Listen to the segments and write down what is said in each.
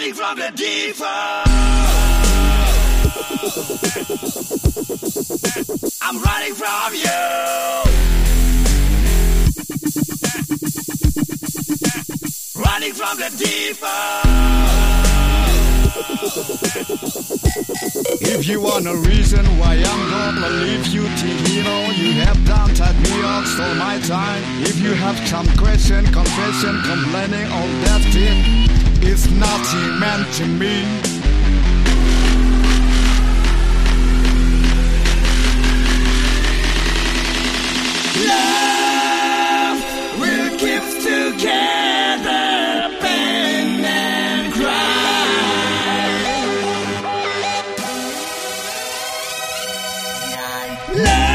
running from the devil. I'm running from you. Running from the devil. If you want a reason why I'm gonna leave you, Tihiro, you have done tied me up, stole my time. If you have some question, confession, complaining, all that shit, it's nothing meant to me. Love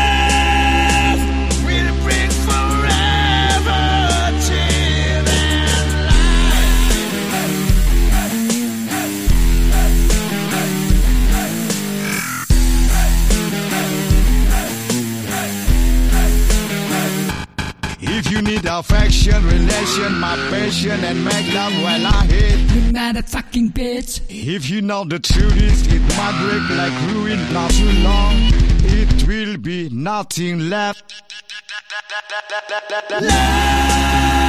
If you need affection, relation, my passion, and make love while I hate. You motherfucking bitch. If you know the truth is, it might break like ruin, not too long. It will be nothing left. Love